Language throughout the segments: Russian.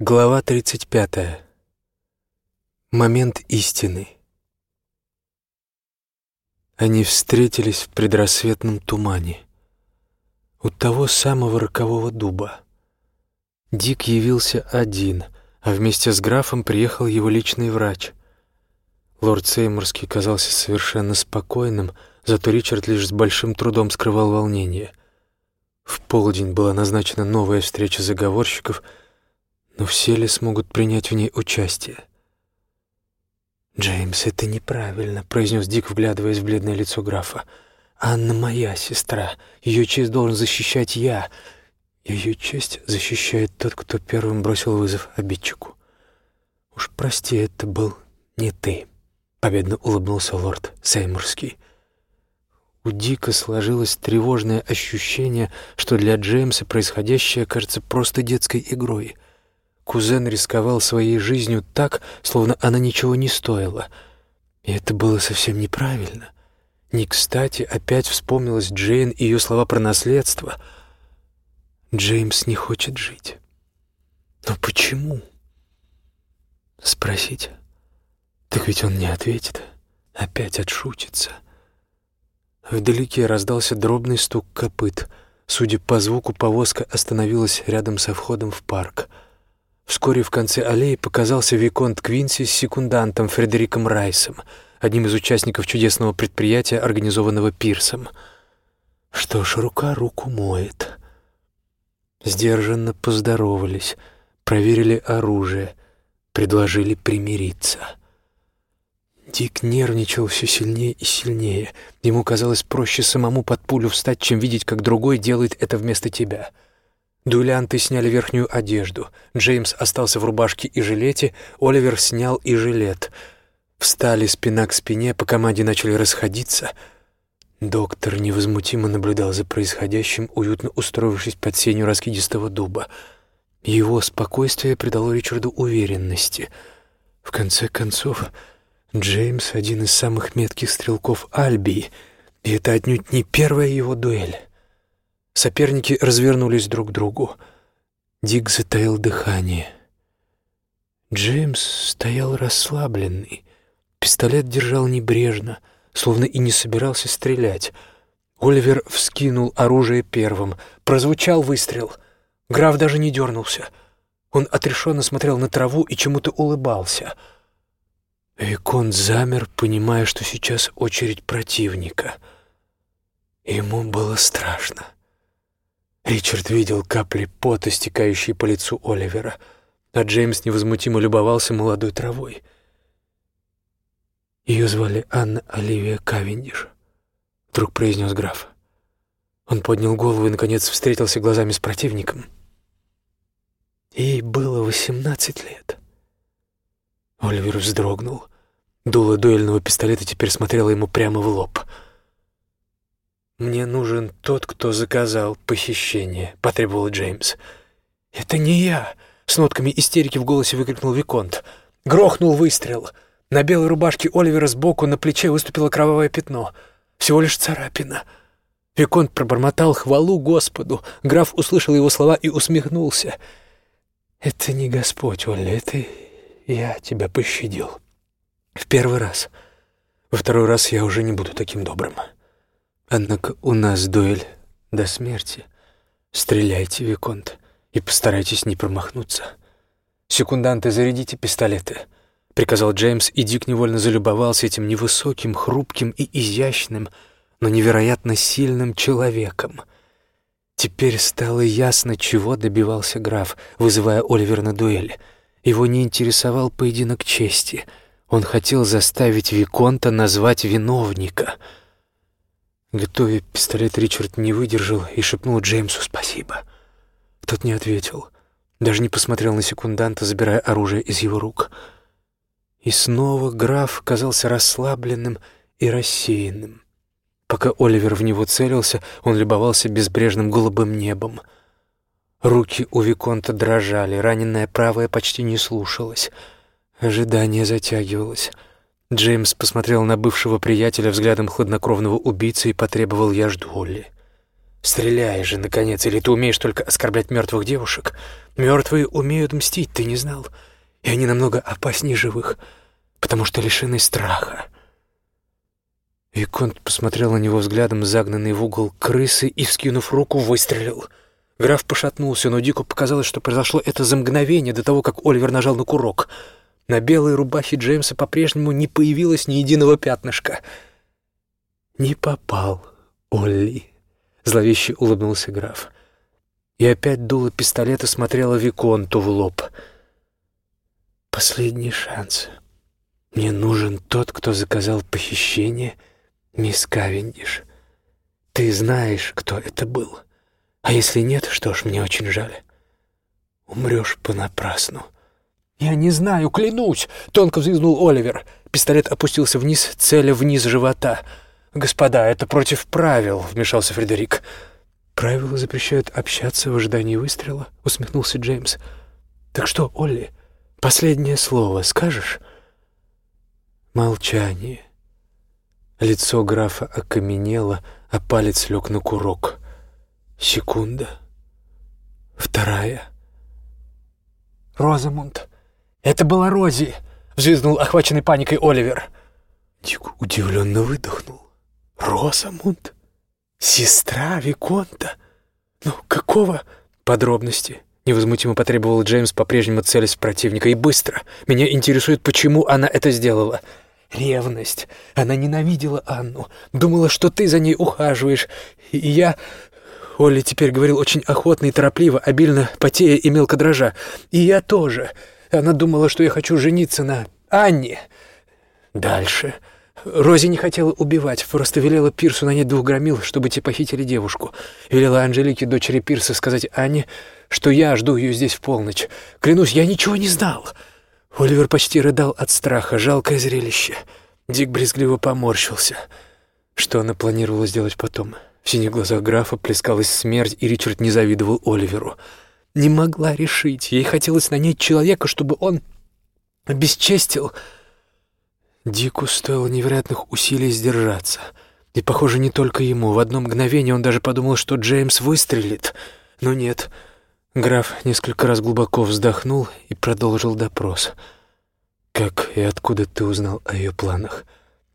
Глава 35. Момент истины. Они встретились в предрассветном тумане. У того самого рокового дуба. Дик явился один, а вместе с графом приехал его личный врач. Лорд Сеймурский казался совершенно спокойным, зато Ричард лишь с большим трудом скрывал волнение. В полдень была назначена новая встреча заговорщиков — но все ли смогут принять в ней участие? «Джеймс, это неправильно», — произнес Дик, вглядываясь в бледное лицо графа. «Анна моя сестра. Ее честь должен защищать я. Ее честь защищает тот, кто первым бросил вызов обидчику. Уж прости, это был не ты», — победно улыбнулся лорд Сеймурский. У Дика сложилось тревожное ощущение, что для Джеймса происходящее кажется просто детской игрой — Кузен рисковал своей жизнью так, словно она ничего не стоила. И это было совсем неправильно. Не кстати опять вспомнилась Джейн и ее слова про наследство. Джеймс не хочет жить. Но почему? Спросить? Так ведь он не ответит. Опять отшутится. Вдалеке раздался дробный стук копыт. Судя по звуку, повозка остановилась рядом со входом в парк — Вскоре в конце аллеи показался Виконт Квинси с секундантом Фредериком Райсом, одним из участников чудесного предприятия, организованного Пирсом. Что ж, рука руку моет. Сдержанно поздоровались, проверили оружие, предложили примириться. Дик нервничал все сильнее и сильнее. Ему казалось проще самому под пулю встать, чем видеть, как другой делает это вместо тебя — Дуэлянты сняли верхнюю одежду. Джеймс остался в рубашке и жилете, Оливер снял и жилет. Встали спина к спине, по команде начали расходиться. Доктор невозмутимо наблюдал за происходящим, уютно устроившись под сенью раскидистого дуба. Его спокойствие придало Ричарду уверенности. В конце концов, Джеймс — один из самых метких стрелков Альбии, и это отнюдь не первая его дуэль. Соперники развернулись друг к другу. Дик затаил дыхание. Джеймс стоял расслабленный. Пистолет держал небрежно, словно и не собирался стрелять. Оливер вскинул оружие первым. Прозвучал выстрел. Граф даже не дернулся. Он отрешенно смотрел на траву и чему-то улыбался. Викон замер, понимая, что сейчас очередь противника. Ему было страшно. Ричард видел капли пота, стекающие по лицу Оливера, а Джеймс невозмутимо любовался молодой травой. Ее звали Анна Оливия Кавендиш, вдруг произнес граф. Он поднял голову и, наконец, встретился глазами с противником. Ей было восемнадцать лет. Оливер вздрогнул. Дуло дуэльного пистолета теперь смотрело ему прямо в лоб — «Мне нужен тот, кто заказал похищение», — потребовал Джеймс. «Это не я!» — с нотками истерики в голосе выкрикнул Виконт. Грохнул выстрел. На белой рубашке Оливера сбоку на плече выступило кровавое пятно. Всего лишь царапина. Виконт пробормотал хвалу Господу. Граф услышал его слова и усмехнулся. «Это не Господь, Олли, это я тебя пощадил. В первый раз. Во второй раз я уже не буду таким добрым». Однако у нас дуэль до смерти. Стреляйте, Виконт, и постарайтесь не промахнуться. Секунданты, зарядите пистолеты, — приказал Джеймс, и Дик невольно залюбовался этим невысоким, хрупким и изящным, но невероятно сильным человеком. Теперь стало ясно, чего добивался граф, вызывая Оливера на дуэль. Его не интересовал поединок чести. Он хотел заставить Виконта назвать виновника — Готовя пистолет, Ричард не выдержал и шепнул Джеймсу «спасибо». Тот не ответил, даже не посмотрел на секунданта, забирая оружие из его рук. И снова граф казался расслабленным и рассеянным. Пока Оливер в него целился, он любовался безбрежным голубым небом. Руки у Виконта дрожали, раненая правая почти не слушалась. Ожидание затягивалось — Джеймс посмотрел на бывшего приятеля взглядом хладнокровного убийцы и потребовал «Я жду, Олли». Стреляй же, наконец, или ты умеешь только оскорблять мертвых девушек? Мертвые умеют мстить, ты не знал? И они намного опаснее живых, потому что лишены страха. Виконт посмотрел на него взглядом, загнанный в угол крысы, и, вскинув руку, выстрелил. Граф пошатнулся, но Дику показалось, что произошло это за мгновение до того, как Оливер нажал на курок. На белой рубахе Джеймса по-прежнему не появилось ни единого пятнышка. «Не попал, Олли», — зловеще улыбнулся граф. И опять дуло пистолета смотрела Виконту в лоб. «Последний шанс. Мне нужен тот, кто заказал похищение — «Мисс Кавендиш, ты знаешь, кто это был. А если нет, что ж, мне очень жаль. Умрешь понапрасну». «Я не знаю, клянусь!» — тонко взвизгнул Оливер. Пистолет опустился вниз, целя вниз живота. «Господа, это против правил», — вмешался Фредерик. «Правила запрещают общаться в ожидании выстрела», — усмехнулся Джеймс. «Так что, Олли, последнее слово скажешь?» Молчание. Лицо графа окаменело, а палец лег на курок. Секунда. Вторая. «Розамунд! Это была Рози!» — взвизгнул охваченный паникой Оливер. Дик удивленно выдохнул. «Розамунд? Сестра Виконта? Ну, какого?» «Подробности?» — невозмутимо потребовал Джеймс, по-прежнему целясь в противника. «И быстро! Меня интересует, почему она это сделала!» Ревность. Она ненавидела Анну. Думала, что ты за ней ухаживаешь. И я... Оля теперь говорил очень охотно и торопливо, обильно потея и мелко дрожа. И я тоже. Она думала, что я хочу жениться на Анне. Дальше. Рози не хотела убивать, просто велела Пирсу нанять двух громил, чтобы те похитили девушку. Велела Анжелике, дочери Пирса, сказать Анне, что я жду ее здесь в полночь. Клянусь, я ничего не знал. Оливер почти рыдал от страха. Жалкое зрелище. Дик брезгливо поморщился. Что она планировала сделать потом? В синих глазах графа плескалась смерть, и Ричард не завидовал Оливеру. Не могла решить. Ей хотелось нанять человека, чтобы он обесчестил. Дику стоило невероятных усилий сдержаться. И, похоже, не только ему. В одно мгновение он даже подумал, что Джеймс выстрелит. Но нет, Граф несколько раз глубоко вздохнул и продолжил допрос. «Как и откуда ты узнал о ее планах?»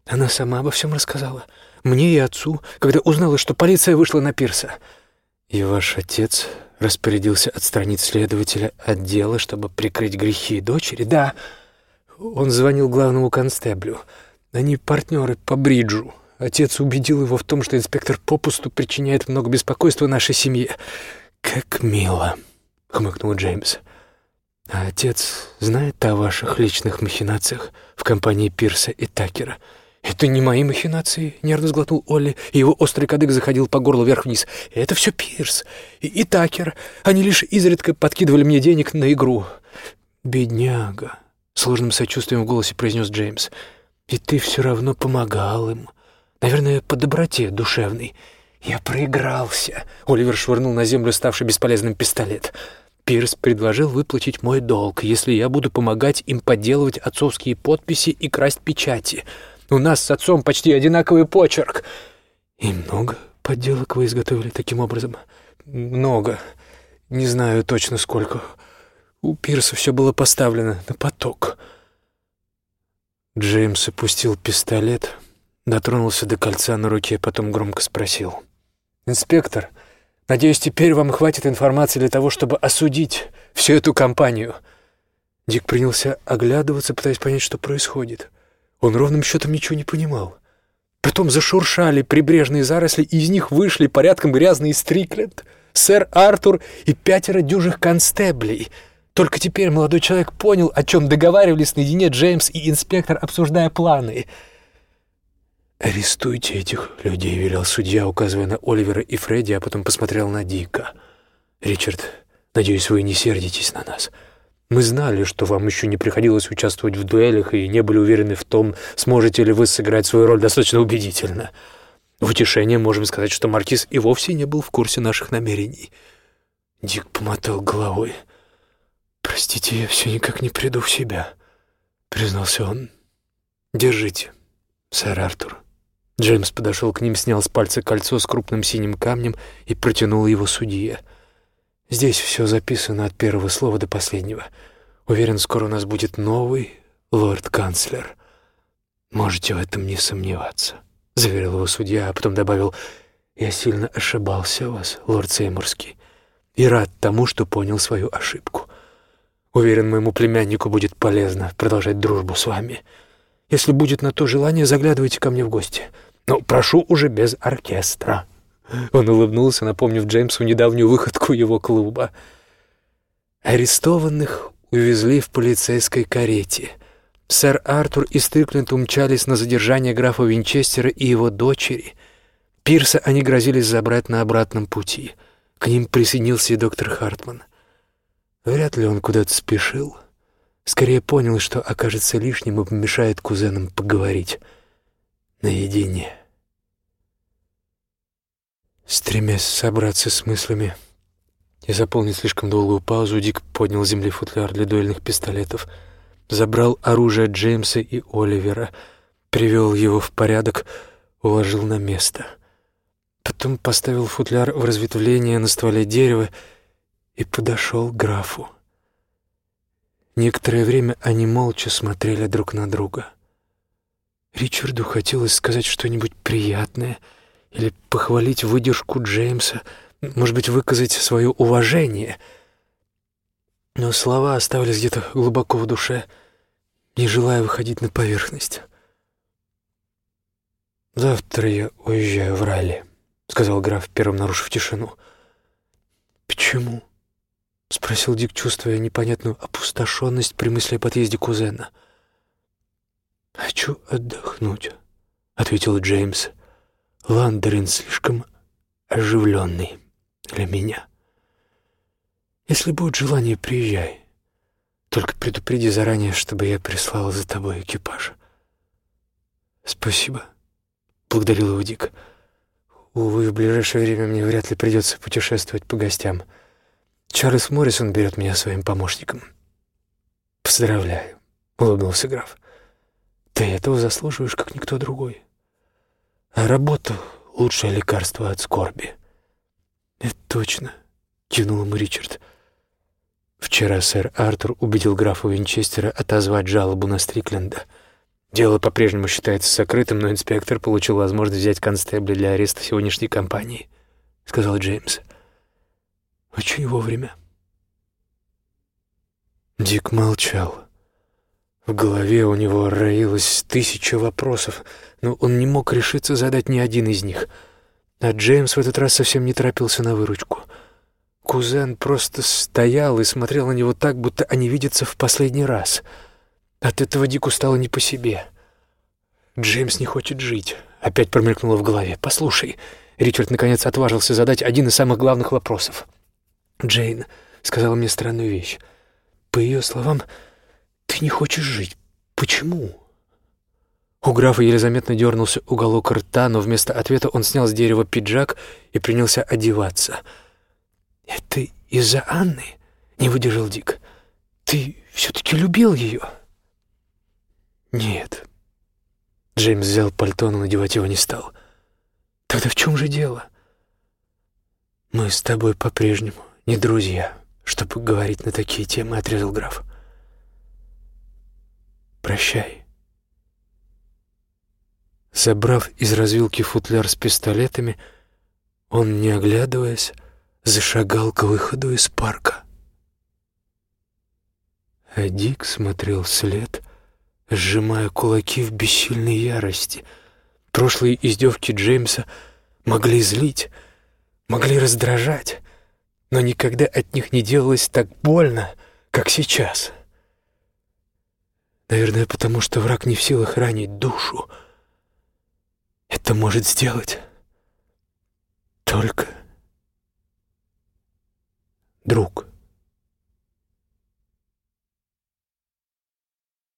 Она сама обо всем рассказала. Мне и отцу, когда узнала, что полиция вышла на пирса. И ваш отец распорядился отстранить следователя от дела, чтобы прикрыть грехи дочери? Да. Он звонил главному констеблю. Они партнеры по бриджу. Отец убедил его в том, что инспектор попусту причиняет много беспокойства нашей семье. Как мило. — хмыкнул Джеймс. «А отец знает о ваших личных махинациях в компании Пирса и Такера?» «Это не мои махинации», — нервно сглотнул Олли, и его острый кадык заходил по горлу вверх-вниз. «Это все Пирс и, и Такер. Они лишь изредка подкидывали мне денег на игру». «Бедняга», — сложным сочувствием в голосе произнес Джеймс. «И ты все равно помогал им. Наверное, по доброте душевной». «Я проигрался!» — Оливер швырнул на землю ставший бесполезным пистолет. «Пирс предложил выплатить мой долг, если я буду помогать им подделывать отцовские подписи и красть печати. У нас с отцом почти одинаковый почерк». «И много подделок вы изготовили таким образом?» «Много. Не знаю точно сколько. У Пирса все было поставлено на поток». Джеймс опустил пистолет, дотронулся до кольца на руке, потом громко спросил. «Инспектор, надеюсь, теперь вам хватит информации для того, чтобы осудить всю эту компанию». Дик принялся оглядываться, пытаясь понять, что происходит. Он ровным счетом ничего не понимал. Потом зашуршали прибрежные заросли, и из них вышли порядком грязный Стрикленд, сэр Артур и пятеро дюжих констеблей. Только теперь молодой человек понял, о чем договаривались наедине Джеймс и инспектор, обсуждая планы — «Арестуйте этих людей», — велел судья, указывая на Оливера и Фредди, а потом посмотрел на Дика. «Ричард, надеюсь, вы не сердитесь на нас. Мы знали, что вам еще не приходилось участвовать в дуэлях и не были уверены в том, сможете ли вы сыграть свою роль достаточно убедительно. В утешение можем сказать, что Маркиз и вовсе не был в курсе наших намерений». Дик помотал головой. «Простите, я все никак не приду в себя», — признался он. «Держите, сэр Артур». Джеймс подошел к ним, снял с пальца кольцо с крупным синим камнем и протянул его судье. «Здесь все записано от первого слова до последнего. Уверен, скоро у нас будет новый лорд-канцлер. Можете в этом не сомневаться», — заверил его судья, а потом добавил, «Я сильно ошибался у вас, лорд Сеймурский, и рад тому, что понял свою ошибку. Уверен, моему племяннику будет полезно продолжать дружбу с вами. Если будет на то желание, заглядывайте ко мне в гости». Но прошу уже без оркестра». Он улыбнулся, напомнив Джеймсу недавнюю выходку его клуба. Арестованных увезли в полицейской карете. Сэр Артур и Стрикленд умчались на задержание графа Винчестера и его дочери. Пирса они грозились забрать на обратном пути. К ним присоединился и доктор Хартман. Вряд ли он куда-то спешил. Скорее понял, что окажется лишним и помешает кузенам поговорить наедине. Стремясь собраться с мыслями и заполнить слишком долгую паузу, Дик поднял с земли футляр для дуэльных пистолетов, забрал оружие Джеймса и Оливера, привел его в порядок, уложил на место. Потом поставил футляр в разветвление на стволе дерева и подошел к графу. Некоторое время они молча смотрели друг на друга — Ричарду хотелось сказать что-нибудь приятное или похвалить выдержку Джеймса, может быть, выказать свое уважение. Но слова оставались где-то глубоко в душе, не желая выходить на поверхность. «Завтра я уезжаю в Ралли», — сказал граф, первым нарушив тишину. «Почему?» — спросил Дик, чувствуя непонятную опустошенность при мысли о подъезде кузена. — «Хочу отдохнуть», — ответил Джеймс. «Ландерин слишком оживленный для меня. Если будет желание, приезжай. Только предупреди заранее, чтобы я прислал за тобой экипаж». «Спасибо», — благодарил его Дик. «Увы, в ближайшее время мне вряд ли придется путешествовать по гостям. Чарльз Моррисон берет меня своим помощником». «Поздравляю», — улыбнулся граф. Ты этого заслуживаешь, как никто другой. А работа — лучшее лекарство от скорби. Это точно, кивнул ему Ричард. Вчера сэр Артур убедил графа Винчестера отозвать жалобу на Стрикленда. Дело по-прежнему считается сокрытым, но инспектор получил возможность взять констебля для ареста сегодняшней компании, сказал Джеймс. Очень вовремя. Дик молчал. В голове у него роилось тысяча вопросов, но он не мог решиться задать ни один из них. А Джеймс в этот раз совсем не торопился на выручку. Кузен просто стоял и смотрел на него так, будто они видятся в последний раз. От этого Дику стало не по себе. «Джеймс не хочет жить», — опять промелькнуло в голове. «Послушай». Ричард наконец отважился задать один из самых главных вопросов. «Джейн сказала мне странную вещь. По ее словам, «Ты не хочешь жить. Почему?» У графа еле заметно дернулся уголок рта, но вместо ответа он снял с дерева пиджак и принялся одеваться. «Это из-за Анны?» — не выдержал Дик. «Ты все-таки любил ее?» «Нет». Джеймс взял пальто, но надевать его не стал. «Тогда в чем же дело?» «Мы с тобой по-прежнему не друзья, чтобы говорить на такие темы», — отрезал граф. Прощай. Забрав из развилки футляр с пистолетами, он, не оглядываясь, зашагал к выходу из парка. А Дик смотрел вслед, сжимая кулаки в бессильной ярости. Прошлые издевки Джеймса могли злить, могли раздражать, но никогда от них не делалось так больно, как сейчас. Наверное, потому что враг не в силах ранить душу. Это может сделать только друг.